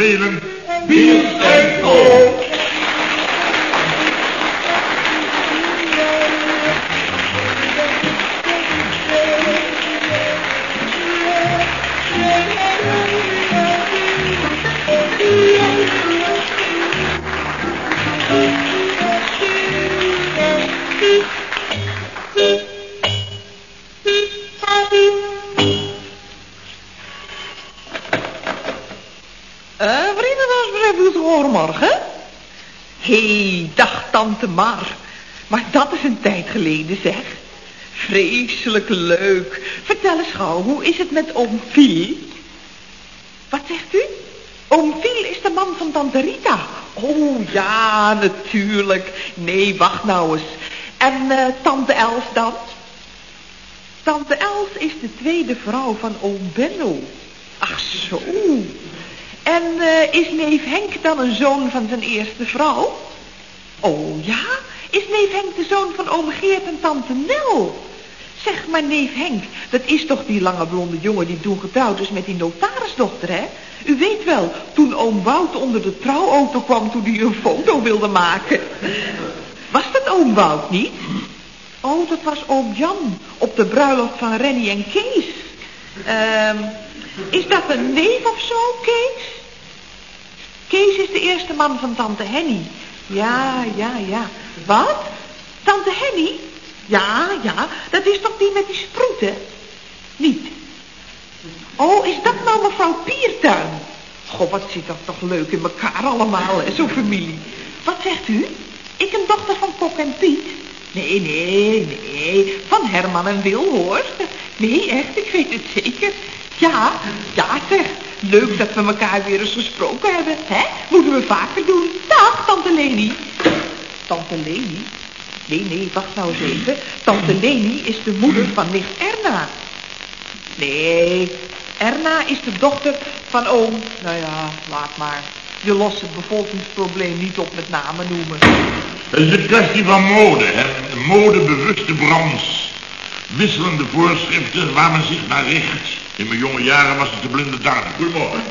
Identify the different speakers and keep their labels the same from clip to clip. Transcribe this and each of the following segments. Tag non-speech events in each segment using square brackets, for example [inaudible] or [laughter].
Speaker 1: surveillance tante Mar. Maar dat is een tijd geleden, zeg. Vreselijk leuk. Vertel eens gauw, hoe is het met oom Phil? Wat zegt u? Oom Phil is de man van tante Rita. Oh, ja, natuurlijk. Nee, wacht nou eens. En eh, tante Els dan? Tante Els is de tweede vrouw van oom Benno. Ach zo. En eh, is neef Henk dan een zoon van zijn eerste vrouw? Oh ja, is neef Henk de zoon van oom Geert en tante Nel? Zeg maar neef Henk, dat is toch die lange blonde jongen die toen getrouwd is met die notarisdochter, hè? U weet wel, toen oom Wout onder de trouwauto kwam toen hij een foto wilde maken. Was dat oom Wout niet? Oh, dat was oom Jan op de bruiloft van Rennie en Kees. Ehm... Is dat een neef of zo, Kees? Kees is de eerste man van tante Henny. Ja, ja, ja. Wat? Tante Henny? Ja, ja, dat is toch die met die sproeten? Niet. Oh, is dat nou mevrouw Piertuin? Goh, wat zit dat toch leuk in elkaar allemaal, hè, zo'n familie. Wat zegt u? Ik een dochter van Pok en Piet? Nee, nee, nee, van Herman en Wil, hoor. Nee, echt, ik weet het zeker. Ja, ja zeg. Leuk dat we elkaar weer eens gesproken hebben, hè? Moeten we vaker doen. Dag, tante Leni. Tante Leni? Nee, nee, wacht nou eens even. Tante Leni is de moeder van nicht Erna. Nee, Erna is de dochter van oom. Nou ja, laat maar. Je lost het bevolkingsprobleem niet op met namen noemen.
Speaker 2: Het is een kwestie van mode, hè. Modebewuste branche. Wisselende voorschriften waar men zich naar richt. In mijn jonge jaren was het de blinde darm. Goedemorgen.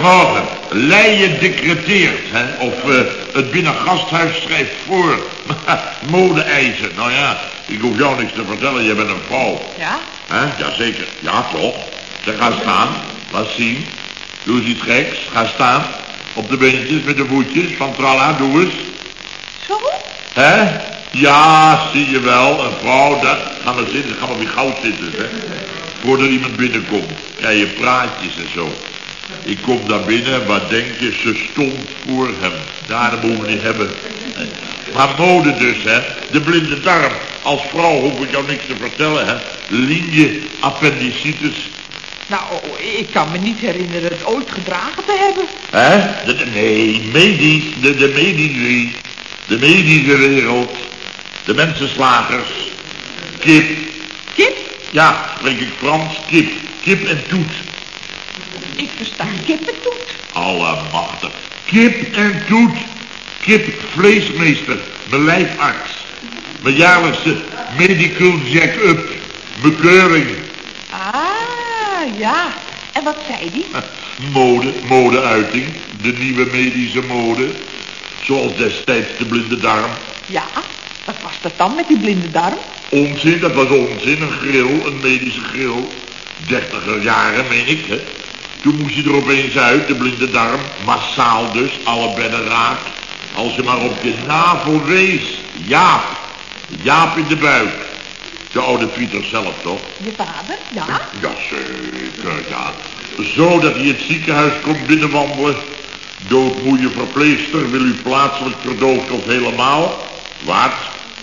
Speaker 2: Morgen. Leien decreteert, hè. Of uh, het binnengasthuis schrijft voor. [laughs] Mode-eisen. Nou ja, ik hoef jou niks te vertellen. Je bent een vrouw.
Speaker 1: Ja?
Speaker 2: Hè? Jazeker. Ja, toch. Zeg, ga staan. Laat zien. Doe eens iets geks. Ga staan. Op de beentjes met de voetjes. Van tralla, doe eens.
Speaker 1: Zo?
Speaker 2: Hè? Ja, zie je wel. Een vrouw, dat... Ga maar zitten. Ga maar weer gauw zitten, hè. Voordat iemand binnenkomt. Krijg je praatjes en zo. Ik kom daar binnen, wat denk je? Ze stond voor hem. Daarom moeten we niet hebben. Maar mode dus, hè. De blinde darm. Als vrouw hoef ik jou niks te vertellen, hè. Linie, appendicitis.
Speaker 1: Nou, ik kan me niet herinneren het ooit gedragen te hebben.
Speaker 2: Hè? Nee, medisch. De, de medische. De medische wereld. De mensenslagers. Kip.
Speaker 1: Kip?
Speaker 2: Ja, spreek ik Frans? Kip. Kip en toet.
Speaker 1: Ik versta kippentoet.
Speaker 2: Allemachtig. Kip en toet. Kip vleesmeester. Mijn lijfarts. Mijn jaarlijkse medical check-up. Mijn keuring.
Speaker 1: Ah, ja. En wat zei die? [laughs]
Speaker 2: Mode, modeuiting. De nieuwe medische mode. Zoals destijds de blinde darm.
Speaker 1: Ja, wat was dat dan met die blinde darm?
Speaker 2: Onzin, dat was onzin. Een grill, een medische grill. Dertiger jaren, meen ik, hè. Toen moest je er opeens uit, de blinde darm. Massaal dus, alle bedden raak. Als je maar op je navel wees. Jaap. Jaap in de buik. De oude Pieter zelf, toch?
Speaker 1: Je vader? Ja?
Speaker 2: Ja. Zo dat hij het ziekenhuis komt binnenwandelen. Doodmoeie verpleegster, wil u plaatselijk verdoofd of helemaal? Wat?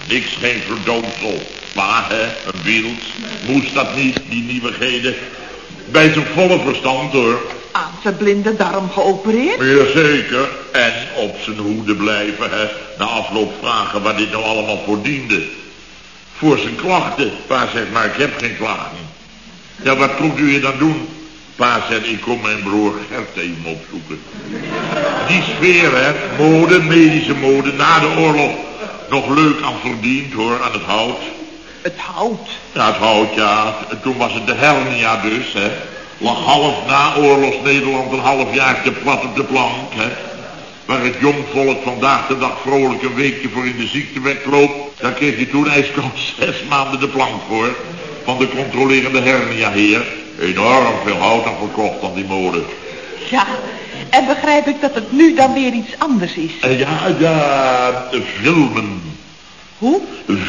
Speaker 2: Niks, geen verdoofsel. Pa, hè, een beeld. Moest dat niet, die nieuwigheden? Bij zijn volle verstand, hoor.
Speaker 1: Aan zijn blinde darm geopereerd?
Speaker 2: Jazeker. En op zijn hoede blijven, hè. Na afloop vragen waar dit nou allemaal voor diende. Voor zijn klachten. Pa zegt, maar ik heb geen klachten. Ja, wat komt u hier dan doen? Pa zegt, ik kom mijn broer Gert even opzoeken. Die sfeer, hè. Mode, medische mode, na de oorlog. Nog leuk aan verdiend, hoor, aan het hout.
Speaker 1: Het hout.
Speaker 2: Ja, het hout, ja. En toen was het de hernia dus, hè. Lag half na oorlogs Nederland een half jaar te plat op de plank, hè. Waar het jongvolk vandaag de dag vrolijk een weekje voor in de ziekte wegloopt, daar kreeg je toen ijskoud [laughs] zes maanden de plank voor. Van de controlerende hernia-heer. Enorm veel hout aan verkocht aan die molen.
Speaker 1: Ja, en begrijp ik dat het nu dan weer iets anders is.
Speaker 2: En ja, ja, filmen.
Speaker 1: Hoe?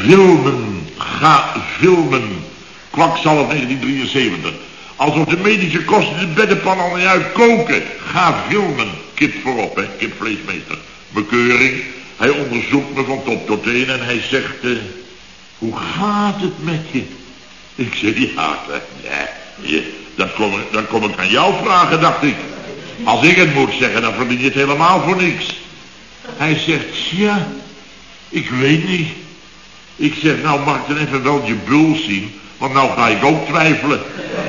Speaker 2: Filmen. Ga filmen. Kwakzalf 1973. Alsof de medische kosten de beddenpan al niet uitkoken. Ga filmen. Kip voorop, hè. Kipvleesmeester. Bekeuring. Hij onderzoekt me van top tot teen en hij zegt... eh, hoe gaat het met je? Ik zeg, ja, ja, dat, kom, dat kom ik aan jou vragen, dacht ik. Als ik het moet zeggen, dan verdien je het helemaal voor niks. Hij zegt, ja, ik weet niet. Ik zeg, nou mag ik dan even wel je bul zien, want nou ga ik ook twijfelen.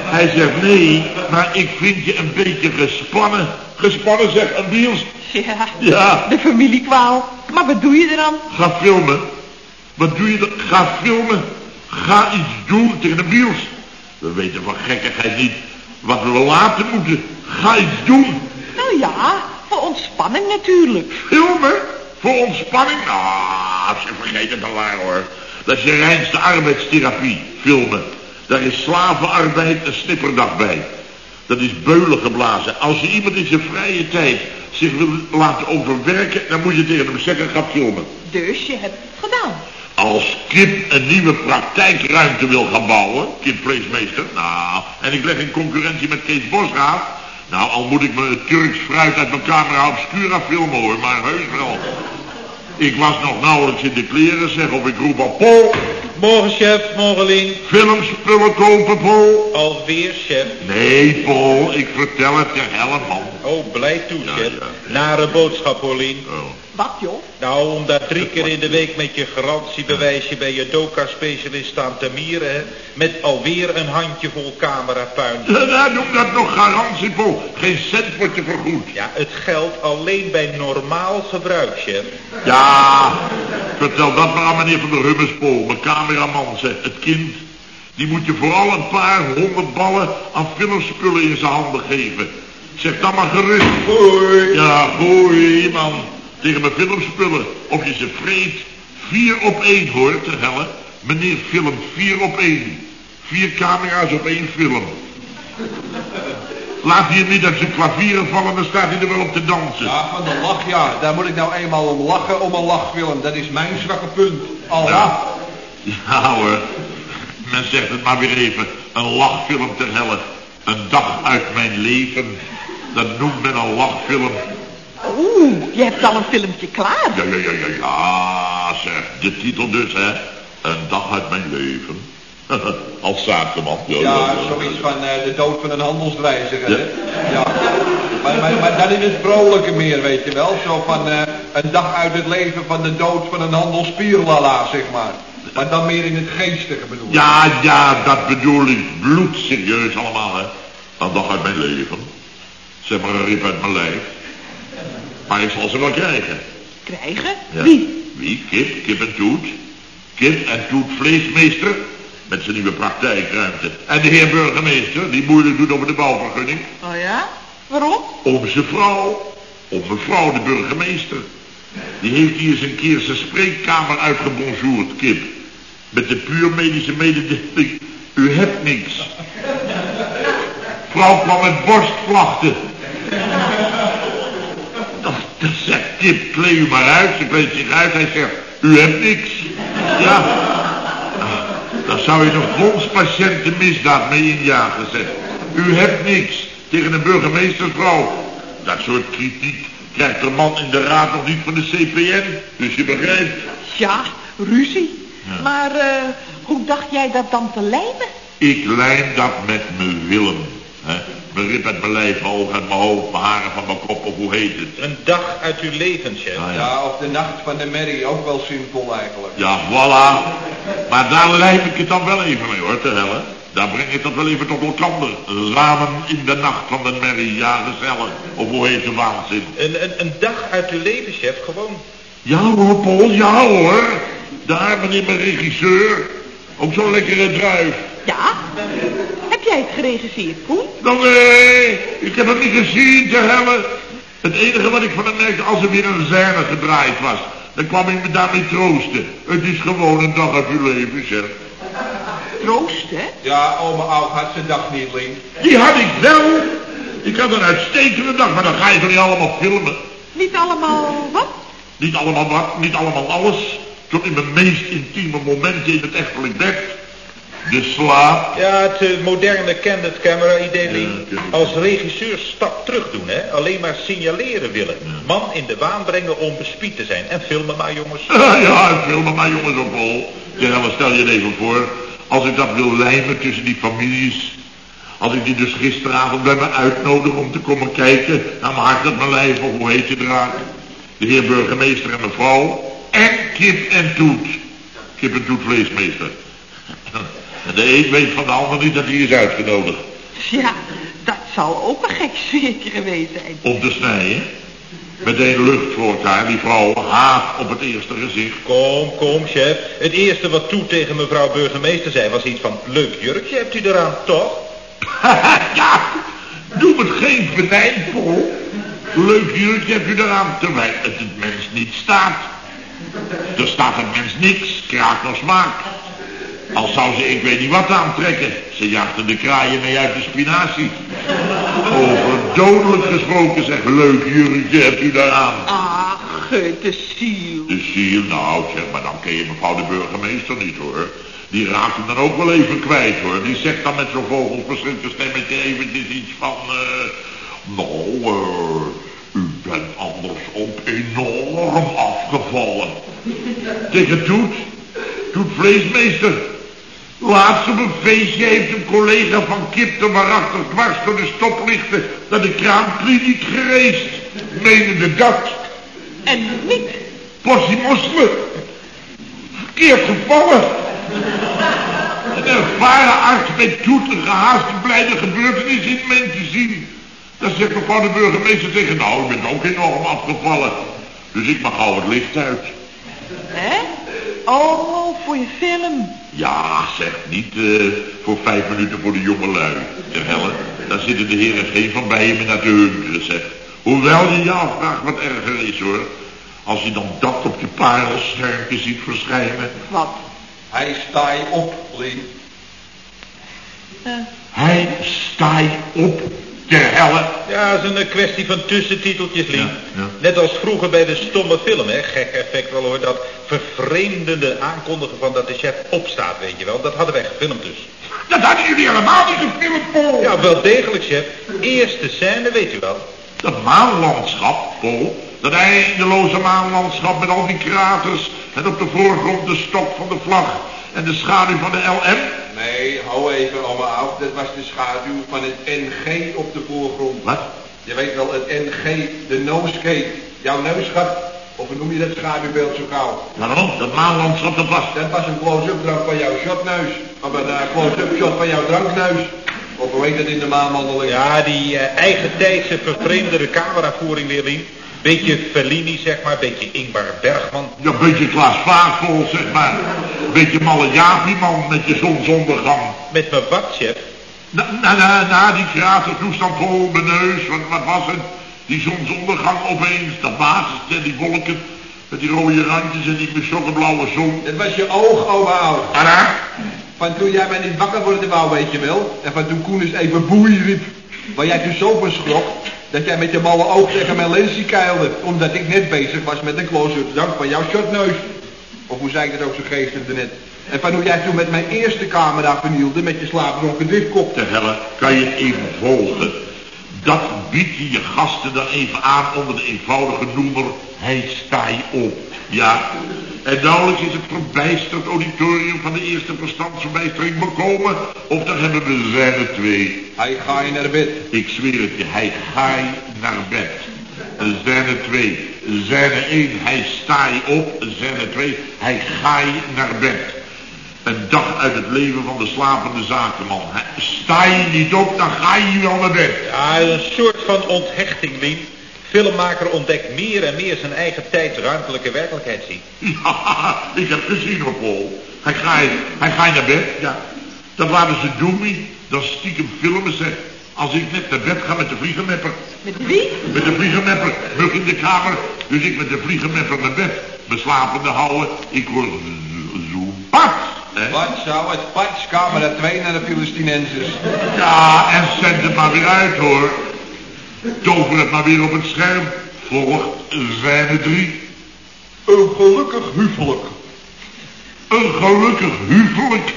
Speaker 2: Hij zegt, nee, maar ik vind je een beetje gespannen. Gespannen, zegt een Biels.
Speaker 1: Ja,
Speaker 2: Ja.
Speaker 1: de familiekwaal. Maar wat doe je er dan?
Speaker 2: Ga filmen. Wat doe je dan? Ga filmen. Ga iets doen tegen de Biels. We weten van gekkigheid niet wat we laten moeten. Ga iets doen.
Speaker 1: Nou ja, voor ontspanning natuurlijk.
Speaker 2: Filmen? Voor ontspanning? Ah, ze vergeet het al waar hoor. Dat is je reinste arbeidstherapie, filmen. Daar is slavenarbeid een snipperdag bij. Dat is beulen geblazen. Als je iemand in zijn vrije tijd zich wil laten overwerken, dan moet je tegen hem zeggen, ga filmen.
Speaker 1: Dus je hebt het gedaan.
Speaker 2: Als Kip een nieuwe praktijkruimte wil gaan bouwen, Kip Vleesmeester, nou, en ik leg in concurrentie met Kees Bosraad, nou, al moet ik me het Turks fruit uit mijn camera obscura filmen hoor, maar heus wel. Ik was nog nauwelijks in de kleren, zeg, of ik roep al, Paul,
Speaker 3: Morgen, chef. Morgen, Lien.
Speaker 2: filmspullen kopen, Paul.
Speaker 3: Alweer, chef.
Speaker 2: Nee, Paul, ik vertel het je helemaal.
Speaker 3: Oh, blij toe,
Speaker 2: Ja,
Speaker 3: chef.
Speaker 2: ja.
Speaker 3: Nare boodschap, hoor, Lien.
Speaker 2: Oh.
Speaker 1: Wat joh?
Speaker 3: Nou, om daar drie keer in de week met je garantiebewijsje bij je doka-specialist staan te mieren, hè. Met alweer een handjevol camerapuin.
Speaker 2: Ja, noem dat nog garantie, Paul. Geen cent wordt je vergoed.
Speaker 3: Ja, het geldt alleen bij normaal gebruik, chef.
Speaker 2: Ja, vertel dat maar aan meneer van der Hummespool, mijn cameraman, zeg. Het kind, die moet je vooral een paar honderd ballen aan filmspullen in zijn handen geven. Zeg dan maar gerust. Gooi. Ja, gooi, man. Tegen mijn filmspullen. Of je ze vreet. Vier op één, hoor, te helle. Meneer film, vier op één. Vier camera's op één film. Laat hij hem niet uit zijn klavieren vallen, dan staat hij er wel op te dansen.
Speaker 4: Ja, van de lach, ja. Daar moet ik nou eenmaal om lachen om een lachfilm. Dat is mijn zwakke punt. Al
Speaker 2: Ja. Ja hoor. Men zegt het maar weer even. Een lachfilm ter helle. Een dag uit mijn leven. Dat noemt men een lachfilm.
Speaker 1: Oeh, je hebt al een filmpje klaar.
Speaker 2: Ja, ja, ja, ja, ja, zeg. De titel dus, hè. Een dag uit mijn leven. [laughs] Als zakenman. Ja,
Speaker 4: Ja, zoiets van eh, de dood van een handelsreiziger, hè?
Speaker 2: Ja.
Speaker 4: Ja. Maar, maar, maar dan in het vrolijke meer, weet je wel. Zo van eh, een dag uit het leven van de dood van een handelspierlala, zeg maar. Maar dan meer in het geestige bedoel ik.
Speaker 2: Ja, ja, dat bedoel ik. Bloedserieus allemaal, hè. Een dag uit mijn leven. Zeg maar een rip uit mijn lijf. Maar ik zal ze wel krijgen.
Speaker 1: Krijgen?
Speaker 2: Ja.
Speaker 1: Wie?
Speaker 2: Wie? Kip, Kip en Toet. Kip en Toet vleesmeester. Met zijn nieuwe praktijkruimte. En de heer burgemeester, die moeilijk doet over de bouwvergunning.
Speaker 1: Oh ja? Waarom?
Speaker 2: Om zijn vrouw. Om mevrouw de burgemeester. Die heeft hier eens een keer zijn spreekkamer uitgebonjourd, Kip. Met de puur medische mededeling. U hebt niks. Vrouw kwam met borstklachten. Dat, dat zegt Kip, kleed u maar uit. Ze kleedt zich uit. Hij zegt, u hebt niks. Ja. Dan zou je een fondspatiënten misdaad mee injagen, zeg. U hebt niks tegen een burgemeestersvrouw. Dat soort kritiek krijgt de man in de raad nog niet van de CPN. Dus je begrijpt.
Speaker 1: Ja, ruzie. Maar eh, hoe dacht jij dat dan te lijmen?
Speaker 2: Ik lijm dat met mijn Willem. Hè? Mijn rib uit mijn lijf, mijn ogen uit mijn hoofd, mijn haren van mijn kop, of hoe heet het?
Speaker 3: Een dag uit uw leven, chef.
Speaker 2: Ah, ja.
Speaker 4: Ja, of de nacht van de merrie, ook wel simpel eigenlijk.
Speaker 2: Ja, voilà. Maar daar lijm ik het dan wel even mee hoor, te helle. Daar breng ik dat wel even tot elkander. Samen in de nacht van de merrie, ja gezellig. Of hoe heet de waanzin?
Speaker 3: Een, een, een dag uit uw leven, chef. Gewoon.
Speaker 2: Ja hoor, Paul, ja hoor. Daar, meneer mijn regisseur. Ook zo'n lekkere druif.
Speaker 1: Ja? Heb jij het geregisseerd, Koen?
Speaker 2: Dan, nee, ik heb hem niet gezien, te helle. Het enige wat ik van hem merkte, als er weer een scène gedraaid was, dan kwam ik me daarmee troosten. Het is gewoon een dag uit uw leven, zeg.
Speaker 1: Troost, hè?
Speaker 4: Ja, oma Oud had zijn dag niet, Lien.
Speaker 2: Die had ik wel. Ik had een uitstekende dag, maar dan ga je toch niet allemaal filmen.
Speaker 1: Niet allemaal wat?
Speaker 2: Niet allemaal wat, niet allemaal alles. Tot in mijn meest intieme momenten in het echtelijk bed. De slaap.
Speaker 3: Ja, het eh, moderne candid camera idee.
Speaker 2: Ja.
Speaker 3: Als regisseur stap terug doen, hè. Alleen maar signaleren willen. Man in de waan brengen om bespied te zijn. En filmen maar, jongens. [laughs]
Speaker 2: ja, filmen maar jongens op hol. Ja, maar stel je even voor. Als ik dat wil lijmen tussen die families. Als ik die dus gisteravond bij me uitnodig om te komen kijken naar mijn hart op mijn lijf, of hoe heet je draak? De heer burgemeester en mevrouw. Kip en toet. Kip en toet vleesmeester. De een weet van de ander niet dat hij is uitgenodigd.
Speaker 1: Ja, dat zal ook een gek sfeertje geweest zijn.
Speaker 2: Om te snijden. Meteen lucht voor elkaar. Die vrouw haat op het eerste gezicht.
Speaker 3: Kom, kom, chef. Het eerste wat Toe tegen mevrouw burgemeester zei was iets van... Leuk jurkje hebt u eraan, toch? [laughs]
Speaker 2: ja, doe het geen venijn, Paul. Leuk jurkje heb je eraan, terwijl het het mens niet staat. Er staat het mens niks, kraak nog smaak. Al zou ze ik weet niet wat aantrekken. Ze jaagden de kraaien mee uit de spinazie. Over dodelijk gesproken zeg, leuk jurkje hebt u daaraan.
Speaker 1: Ach, de ziel.
Speaker 2: De ziel, nou zeg, maar dan ken je mevrouw de burgemeester niet hoor. Die raakt hem dan ook wel even kwijt hoor. Die zegt dan met zo'n vogelverschrikkelijk stemmetje eventjes iets van... eh nou, eh, u bent andersom enorm afgevallen. Tegen Toet, Toet vleesmeester. Laatst op een feestje heeft een collega van Kip de waarachtig dwars door de stoplichten naar de kraamkliniek gereisd. Menende dat.
Speaker 1: En niet.
Speaker 2: Possie mosselen. Verkeerd gevallen. Een ervaren arts bij Toet een gehaaste blijde gebeurtenis in men te zien. Dan zegt mevrouw de burgemeester tegen, nou, ik ben ook enorm afgevallen. Dus ik mag gauw het licht uit.
Speaker 1: Hè? Oh, voor je film.
Speaker 2: Ja, zeg niet eh, voor vijf minuten voor de jonge lui. Ter helle, daar zitten de heren geen van bij meer naar te hunkeren, zeg. Hoewel je je afvraagt wat erger is, hoor. Als je dan dat op je parelschermpje ziet verschijnen.
Speaker 1: Wat?
Speaker 4: Hij sta je op, Lien.
Speaker 1: Eh,
Speaker 2: Hij sta je op, ter helle.
Speaker 3: Ja, het is een kwestie van tussentiteltjes, Lien.
Speaker 2: Ja, ja.
Speaker 3: Net als vroeger bij de stomme film, hè. Gek effect wel hoor. Dat vervreemdende aankondigen van dat de chef opstaat, weet je wel. Dat hadden wij gefilmd dus.
Speaker 2: Dat hadden jullie helemaal niet gefilmd, Paul.
Speaker 3: Ja, wel degelijk, chef. Eerste scène, weet u wel.
Speaker 2: Dat maanlandschap, Paul. Dat eindeloze maanlandschap met al die kraters. En op de voorgrond de stok van de vlag. En de schaduw van de LM.
Speaker 4: Nee, hou even, oma Oud. Dat was de schaduw van het NG op de voorgrond.
Speaker 2: Wat?
Speaker 4: Je weet wel, het NG, de nosegate. Jouw neusgat. Of hoe noem je dat schaduwbeeld zo gauw?
Speaker 2: Waarom? Dat maanlandschap, dat was...
Speaker 4: Dat was een close-up drank van jouw shotneus. Of een eh, close-up shot van jouw drankneus. Of hoe heet dat in de maanwandeling?
Speaker 3: Ja, die eh, eigentijdse vervreemdere cameravoering weer, Lien. Beetje Fellini, zeg maar. Beetje Ingmar Bergman.
Speaker 2: Ja, een beetje Klaas Vaagvol, zeg maar. Een beetje malle man, met je zonsondergang.
Speaker 3: Met mijn wat, chef?
Speaker 2: Na, na, na, na die kratertoestand vol mijn neus, wat, wat was het? Die zonsondergang opeens, dat basis en die wolken. Met die rode randjes en die blauwe zon.
Speaker 4: Dat was je oog, oma Oud.
Speaker 2: Anna?
Speaker 4: Van toen jij mij niet wakker worden wou, weet je wel. En van toen Koen eens even boei riep. Waar jij toen zo van schrok. Dat jij met je malle oog tegen mijn lensie keilde. Omdat ik net bezig was met een close-up drank van jouw shotneus. Of hoe zei ik dat ook zo geestig net. En van hoe jij toen met mijn eerste camera vernielde met je slaapdronken driftkop.
Speaker 2: Ter helle, kan je even volgen? Dat bied je je gasten dan even aan onder de eenvoudige noemer, hij sta je op. Ja, en nauwelijks is het verbijsterd auditorium van de eerste verstandsverbijstering bekomen, of dan hebben we zijne twee.
Speaker 4: Hij ga je naar bed.
Speaker 2: Ik zweer het je, hij ga je naar bed. Zijne twee. Zijne één, hij sta je op. Zijne twee, hij ga je naar bed. Een dag uit het leven van de slapende zakenman. Sta je niet op, dan ga je wel naar bed.
Speaker 3: Ja, een soort van onthechting, Lien. Filmmaker ontdekt meer en meer zijn eigen tijdsruimtelijke werkelijkheid zien.
Speaker 2: Ja, ik heb gezien Paul. Hij gaat, hij gaat naar bed, ja. Dan laten ze Doemie, dan stiekem filmen ze. Als ik net naar bed ga met de vliegenmepper.
Speaker 1: Met wie?
Speaker 2: Met de vliegenmepper, mug in de kamer. Dus ik met de vliegenmepper naar bed. Me slapende houden. Ik word zo- zo pat. hè.
Speaker 4: Wat zou het pats, camera 2 naar de Filistijnenses.
Speaker 2: Ja, en zend het maar weer uit hoor. Tover het maar weer op het scherm. Volgt scène drie.
Speaker 4: Een gelukkig huwelijk.
Speaker 2: Een gelukkig huwelijk.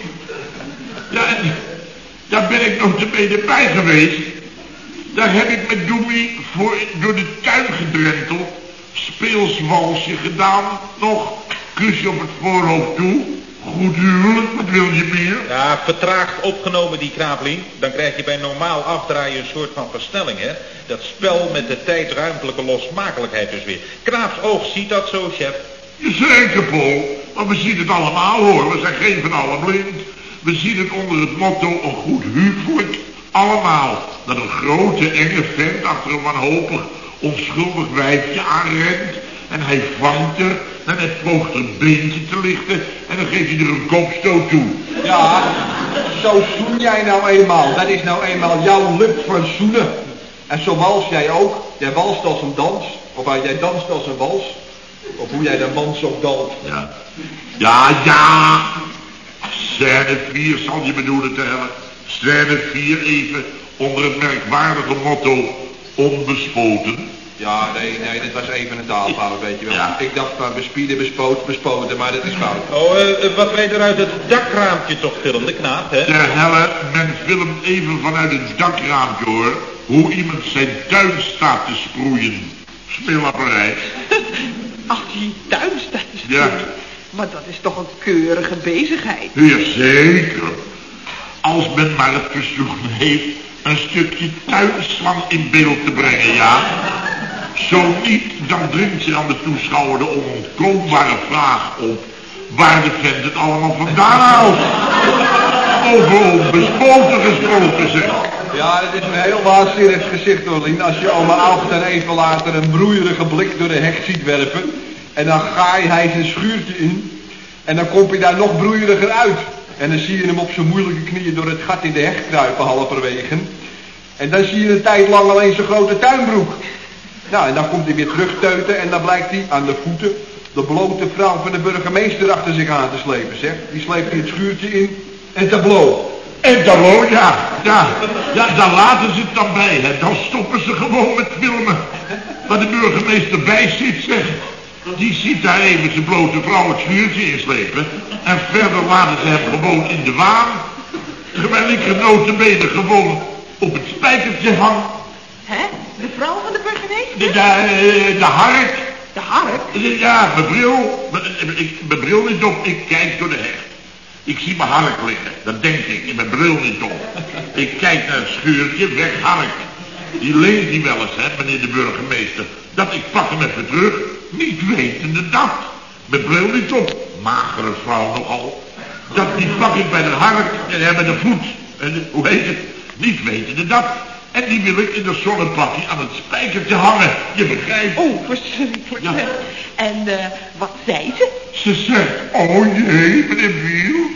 Speaker 2: Ja, daar ben ik nog te mede bij geweest. Daar heb ik met Doemie voor door de tuin gedrenteld. Speelswalsje gedaan. Nog kusje op het voorhoofd toe. Goed huwelijk, wat wil je meer?
Speaker 3: Ja, vertraagd opgenomen die kraapeling. Dan krijg je bij normaal afdraaien een soort van versnelling, hè. Dat spel met de tijdruimtelijke losmakelijkheid dus weer. Kraaps oog ziet dat zo, chef.
Speaker 2: Zeker, Paul. Maar we zien het allemaal, hoor. We zijn geen van allen blind. We zien het onder het motto een goed huwelijk. Allemaal. Dat een grote, enge vent achter een wanhopig, onschuldig wijfje aanrent. En hij vangt er. En hij poogt een beentje te lichten. Dan geeft hij er een kopstoot toe.
Speaker 4: Ja, zo zoen jij nou eenmaal. Dat is nou eenmaal jouw lip van zoenen. En zo wals jij ook. Jij walst als een dans. Of jij danst als een wals. Of hoe jij de man zo danst.
Speaker 2: Ja. Ja, ja. Scène 4 zal je bedoelen te hebben. Scène 4 even onder het merkwaardige motto onbespoten.
Speaker 4: Ja, nee, nee, dit was even een taalfout, weet je wel.
Speaker 2: Ja.
Speaker 4: Ik dacht van bespieden, bespoot, bespoten, maar dat is fout.
Speaker 3: Oh, eh, eh, wat wij er uit het dakraampje toch filmde, knaap, hè?
Speaker 2: Ter helle, men filmt even vanuit het dakraampje hoor, hoe iemand zijn tuin staat te sproeien. Speelapparij. [laughs]
Speaker 1: Als je tuin staat te
Speaker 2: Ja.
Speaker 1: Maar dat is toch een keurige bezigheid.
Speaker 2: Jazeker. Als men maar het verzoek heeft een stukje tuinslang in beeld te brengen, ja. Zo niet, dan dringt zich aan de toeschouwer de onontkombare vraag op waar de vent het allemaal vandaan haalt. Over onbespoten gesproken zeg.
Speaker 4: Ja, het is een heel waanzinnig gezicht, Orlien. Als je oma Alf dan even later een broeierige blik door de hek ziet werpen. En dan gaai hij zijn schuurtje in. En dan komt hij daar nog broeieriger uit. En dan zie je hem op zijn moeilijke knieën door het gat in de heg kruipen halverwege. En dan zie je een tijd lang alleen zijn grote tuinbroek. Nou, en dan komt hij weer terugteuten en dan blijkt hij aan de voeten de blote vrouw van de burgemeester achter zich aan te slepen, zeg. Die sleept hij het schuurtje in en tableau.
Speaker 2: En dan hoor, ja, ja, ja, daar laten ze het dan bij, hè. Dan stoppen ze gewoon met filmen. Waar de burgemeester bij zit, zeg. Die ziet daar even zijn blote vrouw het schuurtje inslepen. En verder laten ze hem gewoon in de waan. Terwijl ik er notabene gewoon op het spijkertje hang.
Speaker 1: Hè? De vrouw van de burgemeester?
Speaker 2: De, de, de hark.
Speaker 1: De hark?
Speaker 2: Ja, mijn bril. Mijn- ik- Mijn bril niet op. Ik kijk door de heg. Ik zie mijn hark liggen. Dat denk ik. Mijn bril niet op. Ik kijk naar het schuurtje. Weg hark. Die leent die wel eens, hè, meneer de burgemeester. Dat ik pak hem even terug. Niet wetende dat. Mijn bril niet op. Magere vrouw nogal. Dat die pak ik bij de hark en bij de voet. En, de- hoe heet het? Niet wetende dat. En die wil ik in de zonnepakje aan het spijkertje hangen. Je begrijpt.
Speaker 1: Oh, verschrikkelijk.
Speaker 2: Ja.
Speaker 1: En eh, wat zei ze?
Speaker 2: Ze zegt, oh jee, meneer Biels.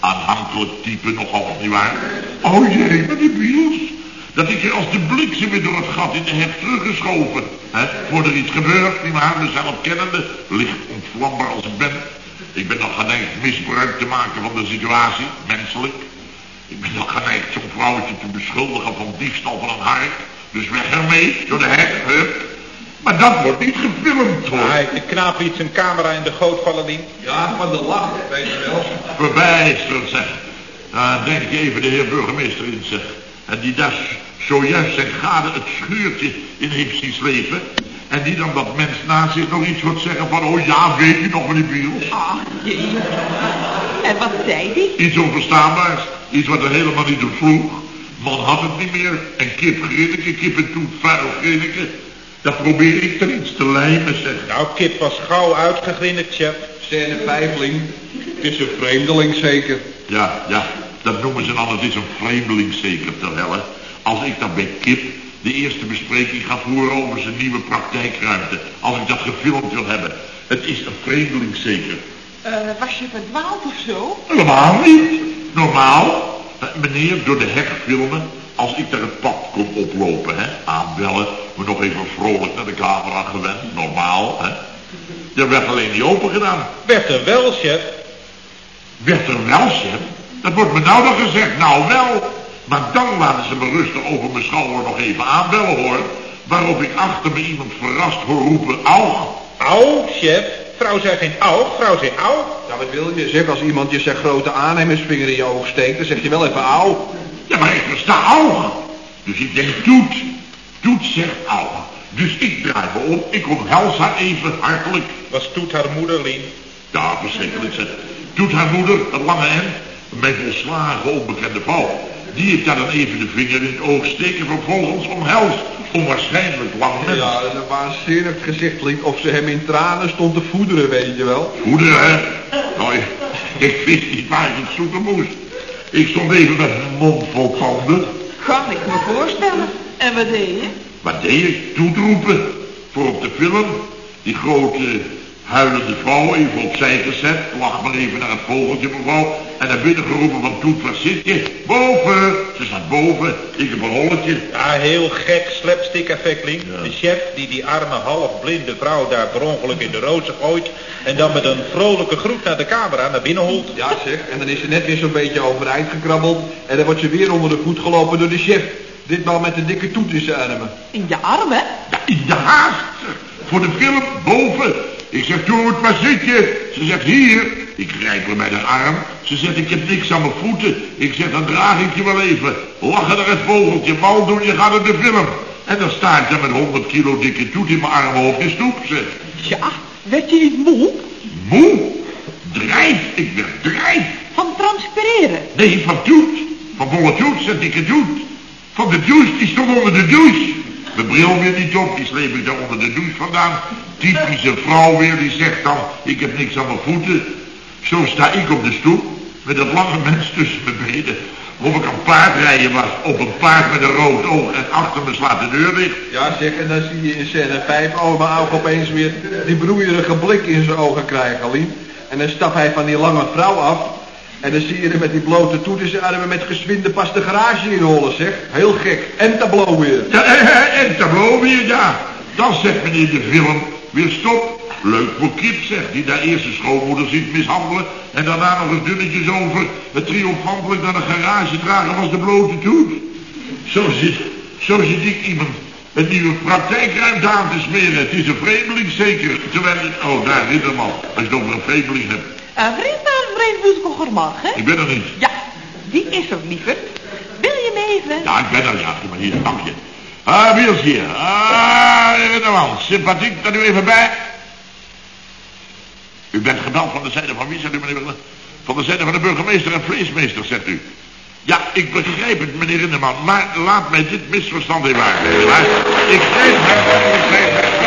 Speaker 2: Aanhankelijk type nogal, nietwaar? Oh jee, meneer Biels. Dat ik er als de bliksem weer door het gat in de heg teruggeschoven. Hè? Voor er iets gebeurt, nietwaar? Mezelf kennende, licht ontvlambaar als ik ben. Ik ben nog geneigd misbruik te maken van de situatie, menselijk. Ik ben nog geneigd zo'n vrouwtje te beschuldigen van diefstal van een hark. Dus weg ermee, door de hup. Maar dat wordt niet gefilmd, hoor.
Speaker 3: Hij de knaap liet zijn camera in de goot vallen, Lien.
Speaker 4: Ja, van de lach, weet je wel.
Speaker 2: Verbijsterd, zeg. Daar denk even de heer burgemeester in, zeg. En die daar zojuist zijn gade het schuurtje in heeft zien slepen. En die dan dat mens naast zich nog iets hoort zeggen van... Oh ja, weet u nog, meneer Biels?
Speaker 1: Ah, jee. En wat zei die?
Speaker 2: Iets onverstaanbaars. Iets wat er helemaal niet op vroeg. Man had het niet meer. En kip grinneke, kip en toe vuil grinneke. Dat probeer ik er iets te lijmen, zeg.
Speaker 3: Nou, Kip was gauw uitgegrinnikt, chef.
Speaker 4: Scène vijfling. Het is een vreemdeling zeker.
Speaker 2: Ja, ja, dat noemen ze dan, het is een vreemdeling zeker ter helle. Als ik dan bij Kip, de eerste bespreking gaat voeren over zijn nieuwe praktijkruimte. Als ik dat gefilmd wil hebben. Het is een vreemdeling zeker.
Speaker 1: Eh, was je verdwaald of zo?
Speaker 2: Helemaal niet. Normaal. Eh, meneer, door de hek filmen. Als ik daar het pad kom oplopen, hè. Aanbellen. Me nog even vrolijk naar de camera gewend. Normaal, hè. Je werd alleen niet open gedaan.
Speaker 3: Werd er wel, chef.
Speaker 2: Werd er wel, chef? Dat wordt me nou nog gezegd. Nou wel. Maar dan laten ze me rustig over mijn schouder nog even aanbellen, hoor. Waarop ik achter me iemand verrast hoor roepen, au.
Speaker 3: Au, chef. Vrouw zei geen au, vrouw zei au.
Speaker 4: Nou, wat wil je? Zeg, als iemand je zijn grote aannemersvinger in je oog steekt, dan zeg je wel even au.
Speaker 2: Ja, maar ik versta au. Dus ik denk toet. Toet zegt au. Dus ik draai me om. Ik omhels haar even hartelijk.
Speaker 3: Was Toet haar moeder, Lien?
Speaker 2: Ja, verschrikkelijk zeg. Doet haar moeder, het lange hemd, mijn volslagen onbekende vrouw. Die daar dan even de vinger in het oog steken, vervolgens omhelst. Onwaarschijnlijk lang mens.
Speaker 4: Ja, een waanzinnig gezicht, Lien. Of ze hem in tranen stond te voederen, weet je wel.
Speaker 2: Moeder, hè? Nou, ik, ik wist niet waar ik het zoeken moest. Ik stond even met mijn mond vol tanden.
Speaker 1: Kan ik me voorstellen. En wat deed je?
Speaker 2: Wat deed ik? Toetroepen. Voor op de film. Die grote huilende vrouw even opzij gezet. Lach maar even naar het vogeltje, mevrouw. En naar binnen geroepen van Toet, waar zit je? Boven. Ze staat boven. Ik heb een holletje.
Speaker 3: Ja, heel gek slapstick effect, Lien. De chef die die arme halfblinde vrouw daar per ongeluk in de roze gooit... en dan met een vrolijke groet naar de camera naar binnen holt.
Speaker 4: Ja, zeg. En dan is ze net weer zo'n beetje overeind gekrabbeld. En dan wordt ze weer onder de voet gelopen door de chef. Ditmaal met een dikke toet in zijn armen.
Speaker 1: In je armen?
Speaker 2: Ja, in de haast. Voor de film, boven. Ik zeg, Toet, waar zit je? Ze zegt, hier. Ik grijp haar bij de arm. Ze zegt, ik heb niks aan mijn voeten. Ik zeg, dan draag ik je wel even. Lachen naar het vogeltje, mal doen, je gaat op de film. En dan sta ik daar met 100 kilo dikke toet in mijn armen op de stoep, zeg.
Speaker 1: Ja, werd je niet moe?
Speaker 2: Moe. Drijf, ik werd drijf.
Speaker 1: Van transpireren?
Speaker 2: Nee, van toet. Van volle toet, zegt dikke toet. Van de douche, die stond onder de douche. Mijn bril weer niet op, die sleep ik daar onder de douche vandaan. Typische vrouw weer, die zegt dan, ik heb niks aan mijn voeten. Zo sta ik op de stoep, met dat lange mens tussen mijn benen. Of ik aan paardrijden was, op een paard met een rood oog en achter me slaat de deur dicht.
Speaker 4: Ja, zeg. En dan zie je in scène 5 oma oog opeens weer die broeierige blik in zijn ogen krijgen, Lien. En dan stapt hij van die lange vrouw af. En dan zie je hem met die blote toet in zijn armen met geswinde pas de garage inhollen, zeg. Heel gek. En tableau weer.
Speaker 2: Ja, en, en tableau weer, ja. Dan zegt meneer de film weer stop. Leuk voor Kip, zegt, die daar eerst zijn schoonmoeder ziet mishandelen... en daarna nog eens dunnetjes over het triomfantelijk naar de garage dragen was de blote toet. Zo zit, zo zit ik iemand een nieuwe praktijkruimte aan te smeren. Het is een vreemdeling zeker. Terwijl, oh, daar al. Als je het over een vreemdeling hebt.
Speaker 1: Een vriend van vreemd woeskogermag, hè?
Speaker 2: Ik ben er niet.
Speaker 1: Ja, die is er, liever. Wil je me even?
Speaker 2: Ja, ik ben er, ja. Kom maar hier, dank je. Ah, Wiels hier. Ah, meneer. Sympathiek dat u even bij. U bent gebeld van de zijde van wie, zegt u, meneer? Van de zijde van de burgemeester en vleesmeester, zegt u. Ja, ik begrijp het, meneer Rinderman, maar laat mij dit misverstand even. Ik grijp hem, ik.